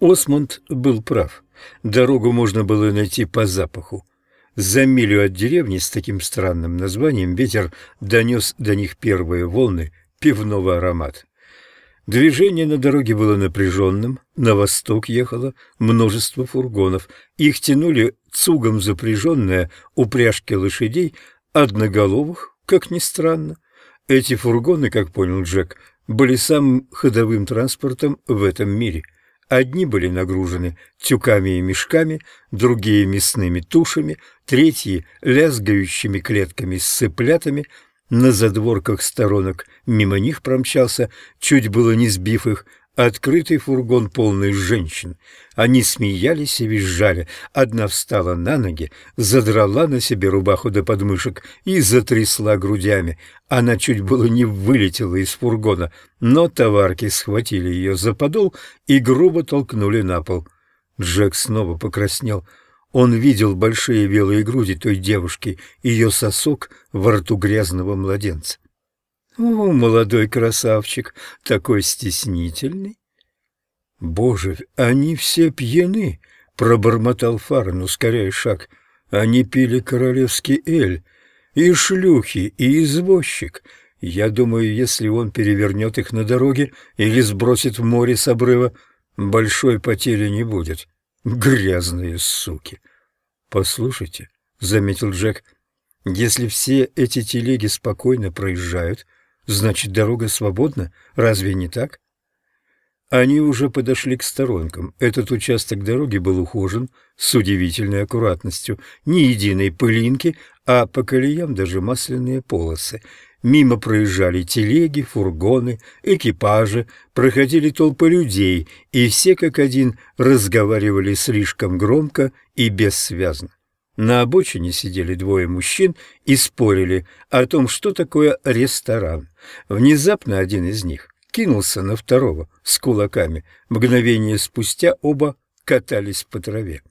Осмонд был прав. Дорогу можно было найти по запаху. За милю от деревни с таким странным названием ветер донес до них первые волны пивного аромата. Движение на дороге было напряженным, на восток ехало множество фургонов. Их тянули цугом запряженные упряжки лошадей, одноголовых, как ни странно. Эти фургоны, как понял Джек, были самым ходовым транспортом в этом мире. Одни были нагружены тюками и мешками, другие — мясными тушами, третьи — лязгающими клетками с цыплятами — на задворках сторонок мимо них промчался, чуть было не сбив их, открытый фургон полный женщин. Они смеялись и визжали. Одна встала на ноги, задрала на себе рубаху до подмышек и затрясла грудями. Она чуть было не вылетела из фургона, но товарки схватили ее за подол и грубо толкнули на пол. Джек снова покраснел. Он видел большие белые груди той девушки, ее сосок во рту грязного младенца. О, молодой красавчик, такой стеснительный. Боже, они все пьяны, пробормотал Фарн, ускоряя шаг. Они пили королевский эль, и шлюхи, и извозчик. Я думаю, если он перевернет их на дороге или сбросит в море с обрыва, большой потери не будет. Грязные суки. Послушайте, заметил Джек, если все эти телеги спокойно проезжают, значит, дорога свободна, разве не так? Они уже подошли к сторонкам. Этот участок дороги был ухожен с удивительной аккуратностью. Ни единой пылинки, а по колеям даже масляные полосы. Мимо проезжали телеги, фургоны, экипажи, проходили толпы людей, и все как один разговаривали слишком громко и бессвязно. На обочине сидели двое мужчин и спорили о том, что такое ресторан. Внезапно один из них кинулся на второго с кулаками. Мгновение спустя оба катались по траве.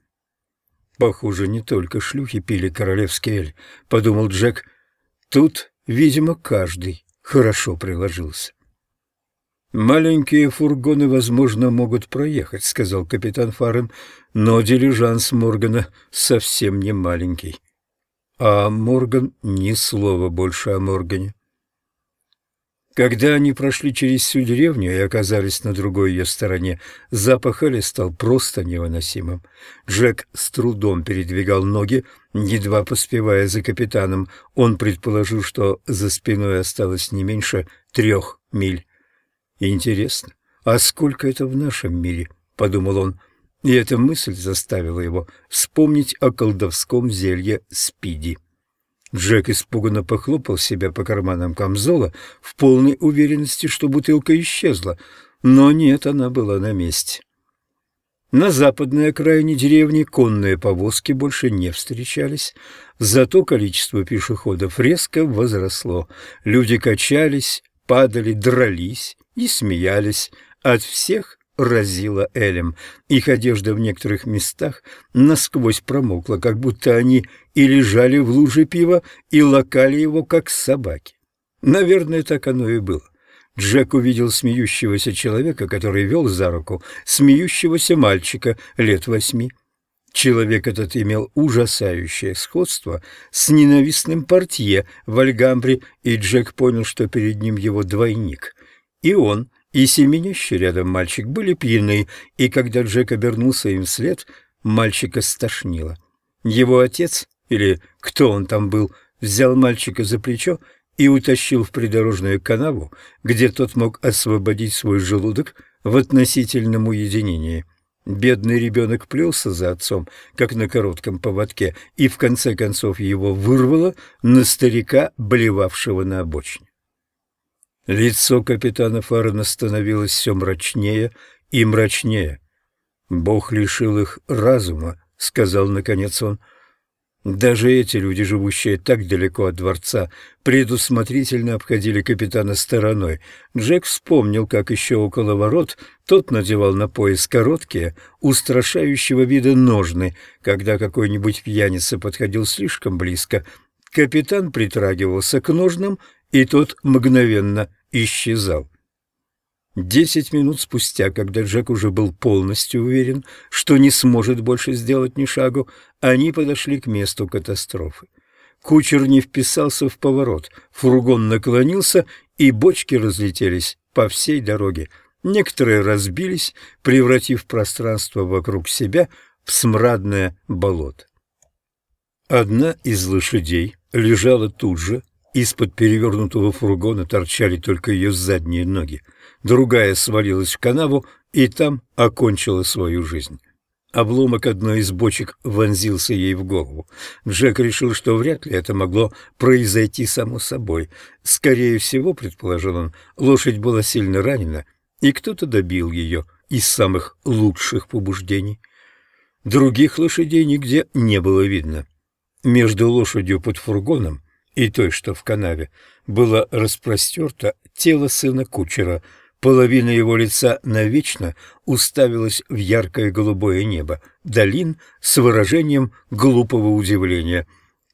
«Похоже, не только шлюхи пили королевский эль», — подумал Джек. «Тут Видимо, каждый хорошо приложился. «Маленькие фургоны, возможно, могут проехать», — сказал капитан Фарен, «но дилижанс Моргана совсем не маленький». А Морган ни слова больше о Моргане. Когда они прошли через всю деревню и оказались на другой ее стороне, запах Эли стал просто невыносимым. Джек с трудом передвигал ноги, едва поспевая за капитаном. Он предположил, что за спиной осталось не меньше трех миль. «Интересно, а сколько это в нашем мире?» — подумал он. И эта мысль заставила его вспомнить о колдовском зелье Спиди. Джек испуганно похлопал себя по карманам камзола в полной уверенности, что бутылка исчезла, но нет, она была на месте. На западной окраине деревни конные повозки больше не встречались, зато количество пешеходов резко возросло. Люди качались, падали, дрались и смеялись. От всех разило Элем. Их одежда в некоторых местах насквозь промокла, как будто они и лежали в луже пива, и лакали его, как собаки. Наверное, так оно и было. Джек увидел смеющегося человека, который вел за руку смеющегося мальчика лет восьми. Человек этот имел ужасающее сходство с ненавистным портье в Альгамбре, и Джек понял, что перед ним его двойник. И он и семенящий рядом мальчик были пьяны, и когда Джек обернулся им вслед, мальчика стошнило. Его отец, или кто он там был, взял мальчика за плечо и утащил в придорожную канаву, где тот мог освободить свой желудок в относительном уединении. Бедный ребенок плелся за отцом, как на коротком поводке, и в конце концов его вырвало на старика, блевавшего на обочине. Лицо капитана Фаррена становилось все мрачнее и мрачнее. «Бог лишил их разума», — сказал наконец он. Даже эти люди, живущие так далеко от дворца, предусмотрительно обходили капитана стороной. Джек вспомнил, как еще около ворот тот надевал на пояс короткие, устрашающего вида ножны, когда какой-нибудь пьяница подходил слишком близко. Капитан притрагивался к ножнам и тот мгновенно исчезал. Десять минут спустя, когда Джек уже был полностью уверен, что не сможет больше сделать ни шагу, они подошли к месту катастрофы. Кучер не вписался в поворот, фургон наклонился, и бочки разлетелись по всей дороге. Некоторые разбились, превратив пространство вокруг себя в смрадное болото. Одна из лошадей лежала тут же, из-под перевернутого фургона торчали только ее задние ноги. Другая свалилась в канаву и там окончила свою жизнь. Обломок одной из бочек вонзился ей в голову. Джек решил, что вряд ли это могло произойти само собой. Скорее всего, предположил он, лошадь была сильно ранена, и кто-то добил ее из самых лучших побуждений. Других лошадей нигде не было видно. Между лошадью под фургоном и той, что в канаве, было распростерто тело сына кучера. Половина его лица навечно уставилась в яркое голубое небо, долин с выражением глупого удивления.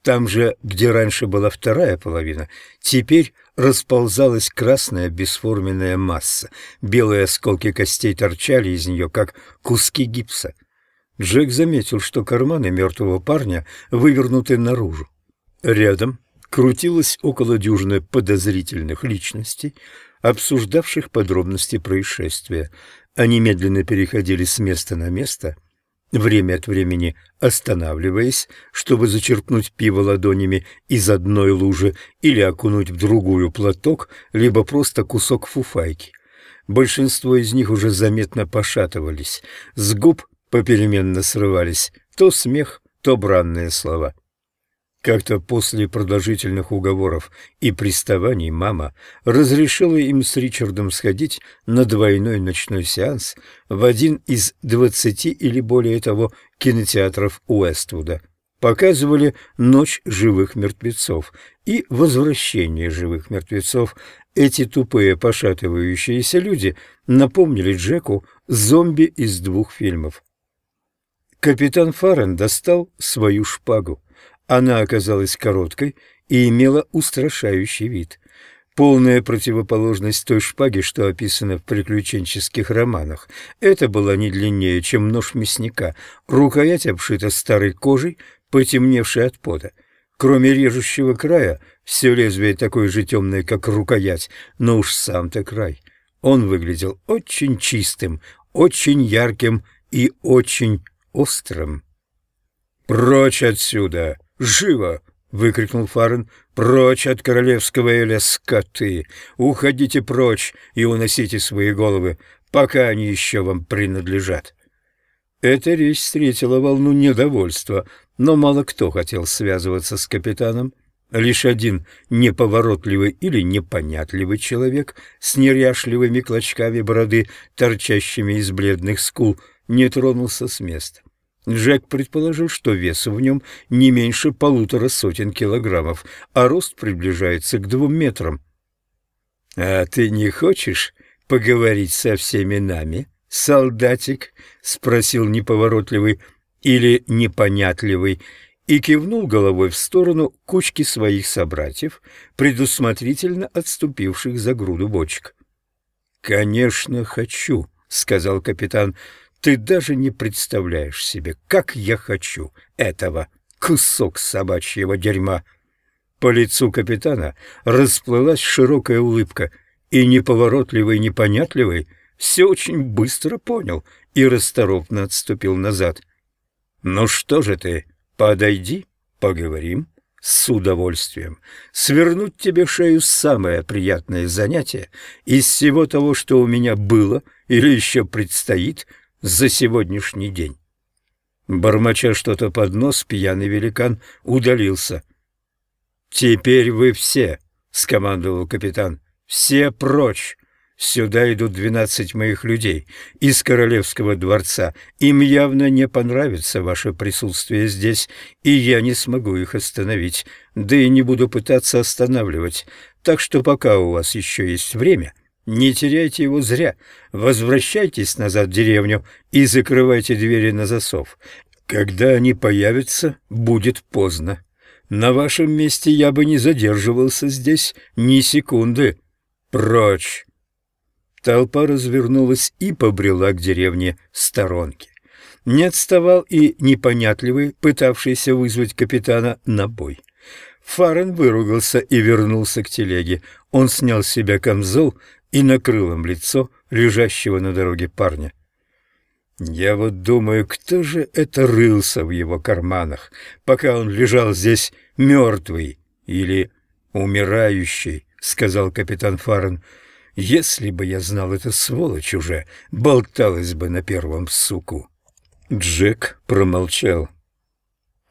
Там же, где раньше была вторая половина, теперь расползалась красная бесформенная масса. Белые осколки костей торчали из нее, как куски гипса. Джек заметил, что карманы мертвого парня вывернуты наружу. Рядом крутилось около дюжины подозрительных личностей, обсуждавших подробности происшествия. Они медленно переходили с места на место, время от времени останавливаясь, чтобы зачерпнуть пиво ладонями из одной лужи или окунуть в другую платок, либо просто кусок фуфайки. Большинство из них уже заметно пошатывались, с губ попеременно срывались то смех, то бранные слова. Как-то после продолжительных уговоров и приставаний мама разрешила им с Ричардом сходить на двойной ночной сеанс в один из двадцати или более того кинотеатров Уэствуда. Показывали «Ночь живых мертвецов» и «Возвращение живых мертвецов». Эти тупые пошатывающиеся люди напомнили Джеку зомби из двух фильмов. Капитан Фаррен достал свою шпагу. Она оказалась короткой и имела устрашающий вид. Полная противоположность той шпаге, что описано в приключенческих романах. Это была не длиннее, чем нож мясника. Рукоять обшита старой кожей, потемневшей от пота. Кроме режущего края, все лезвие такое же темное, как рукоять, но уж сам-то край. Он выглядел очень чистым, очень ярким и очень острым. «Прочь отсюда!» «Живо!» — выкрикнул Фарен. «Прочь от королевского Эля, скоты! Уходите прочь и уносите свои головы, пока они еще вам принадлежат!» Эта речь встретила волну недовольства, но мало кто хотел связываться с капитаном. Лишь один неповоротливый или непонятливый человек с неряшливыми клочками бороды, торчащими из бледных скул, не тронулся с места. Джек предположил, что вес в нем не меньше полутора сотен килограммов, а рост приближается к двум метрам. — А ты не хочешь поговорить со всеми нами, солдатик? — спросил неповоротливый или непонятливый, и кивнул головой в сторону кучки своих собратьев, предусмотрительно отступивших за груду бочек. — Конечно, хочу, — сказал капитан, — ты даже не представляешь себе, как я хочу этого, кусок собачьего дерьма. По лицу капитана расплылась широкая улыбка, и неповоротливый, непонятливый все очень быстро понял и расторопно отступил назад. «Ну что же ты, подойди, поговорим» с удовольствием. Свернуть тебе шею — самое приятное занятие из всего того, что у меня было или еще предстоит за сегодняшний день. Бормоча что-то под нос, пьяный великан удалился. «Теперь вы все», — скомандовал капитан, — «все прочь. Сюда идут двенадцать моих людей из королевского дворца. Им явно не понравится ваше присутствие здесь, и я не смогу их остановить, да и не буду пытаться останавливать. Так что пока у вас еще есть время, — не теряйте его зря. Возвращайтесь назад в деревню и закрывайте двери на засов. Когда они появятся, будет поздно. На вашем месте я бы не задерживался здесь ни секунды. Прочь! Толпа развернулась и побрела к деревне сторонки. Не отставал и непонятливый, пытавшийся вызвать капитана на бой. Фарен выругался и вернулся к телеге. Он снял с себя камзол и накрыл им лицо лежащего на дороге парня. Я вот думаю, кто же это рылся в его карманах, пока он лежал здесь мертвый или умирающий, — сказал капитан Фарен. Если бы я знал это сволочь уже, болталась бы на первом суку. Джек промолчал.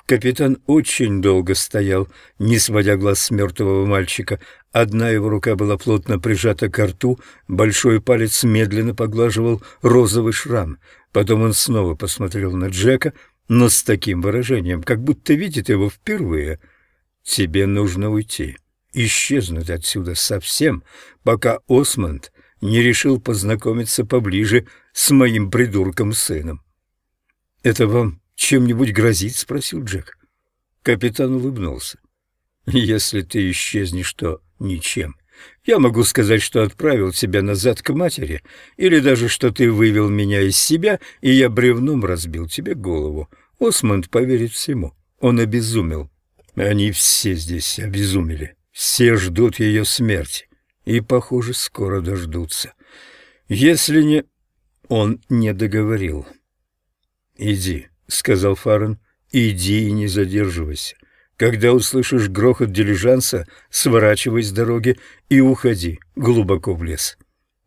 Капитан очень долго стоял, не сводя глаз с мертвого мальчика. Одна его рука была плотно прижата к рту, большой палец медленно поглаживал розовый шрам. Потом он снова посмотрел на Джека, но с таким выражением, как будто видит его впервые. «Тебе нужно уйти, исчезнуть отсюда совсем, пока Осмонд не решил познакомиться поближе с моим придурком-сыном». «Это вам чем-нибудь грозит?» — спросил Джек. Капитан улыбнулся. «Если ты исчезнешь, то ничем. Я могу сказать, что отправил тебя назад к матери, или даже, что ты вывел меня из себя, и я бревном разбил тебе голову. Осмонд поверит всему. Он обезумел. Они все здесь обезумели. Все ждут ее смерти. И, похоже, скоро дождутся. Если не... Он не договорил. «Иди», — сказал Фарен, — «иди и не задерживайся. Когда услышишь грохот дилижанса, сворачивай с дороги и уходи глубоко в лес.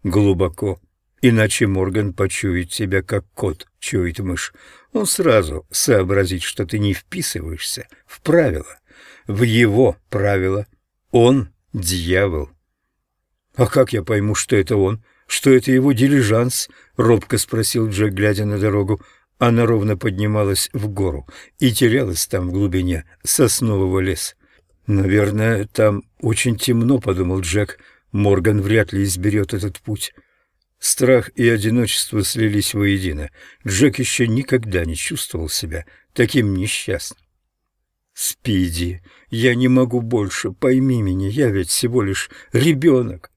Глубоко, иначе Морган почует тебя, как кот чует мышь. Он сразу сообразит, что ты не вписываешься в правила, в его правила. Он — дьявол. — А как я пойму, что это он, что это его дилижанс? — робко спросил Джек, глядя на дорогу. Она ровно поднималась в гору и терялась там в глубине соснового леса. «Наверное, там очень темно», — подумал Джек. «Морган вряд ли изберет этот путь». Страх и одиночество слились воедино. Джек еще никогда не чувствовал себя таким несчастным. «Спиди, я не могу больше, пойми меня, я ведь всего лишь ребенок».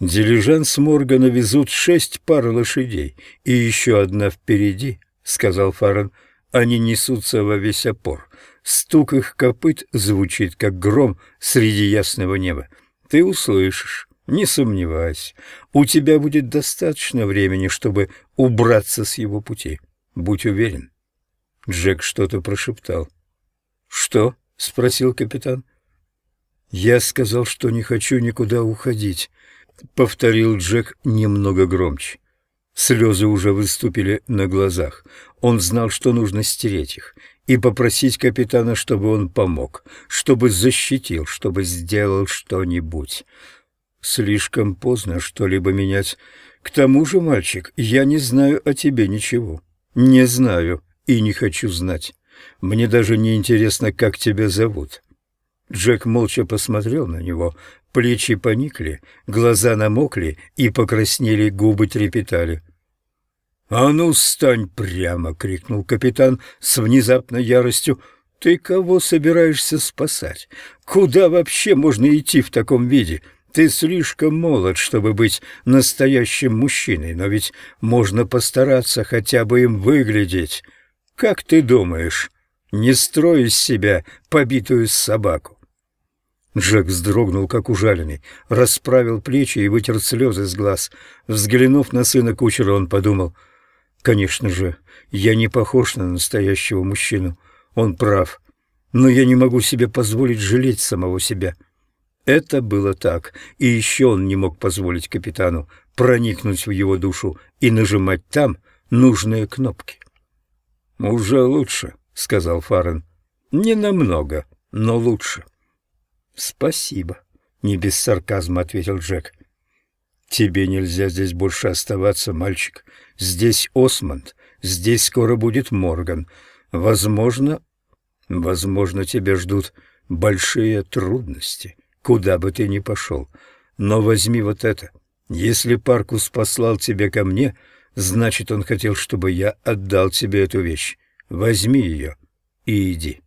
Дилижанс Моргана везут шесть пар лошадей, и еще одна впереди, — сказал Фарен. Они несутся во весь опор. Стук их копыт звучит, как гром среди ясного неба. Ты услышишь, не сомневайся. У тебя будет достаточно времени, чтобы убраться с его пути. Будь уверен. Джек что-то прошептал. «Что?» — спросил капитан. «Я сказал, что не хочу никуда уходить. — повторил Джек немного громче. Слезы уже выступили на глазах. Он знал, что нужно стереть их, и попросить капитана, чтобы он помог, чтобы защитил, чтобы сделал что-нибудь. Слишком поздно что-либо менять. К тому же, мальчик, я не знаю о тебе ничего. Не знаю и не хочу знать. Мне даже не интересно, как тебя зовут. Джек молча посмотрел на него, Плечи поникли, глаза намокли и покраснели, губы трепетали. «А ну, стань прямо!» — крикнул капитан с внезапной яростью. «Ты кого собираешься спасать? Куда вообще можно идти в таком виде? Ты слишком молод, чтобы быть настоящим мужчиной, но ведь можно постараться хотя бы им выглядеть. Как ты думаешь, не строй из себя побитую собаку?» Джек вздрогнул, как ужаленный, расправил плечи и вытер слезы с глаз. Взглянув на сына кучера, он подумал, «Конечно же, я не похож на настоящего мужчину. Он прав. Но я не могу себе позволить жалеть самого себя». Это было так, и еще он не мог позволить капитану проникнуть в его душу и нажимать там нужные кнопки. «Уже лучше», — сказал Фарен. «Не намного, но лучше». «Спасибо», — не без сарказма ответил Джек. «Тебе нельзя здесь больше оставаться, мальчик. Здесь Осмонд, здесь скоро будет Морган. Возможно, возможно, тебя ждут большие трудности, куда бы ты ни пошел. Но возьми вот это. Если Паркус послал тебя ко мне, значит, он хотел, чтобы я отдал тебе эту вещь. Возьми ее и иди».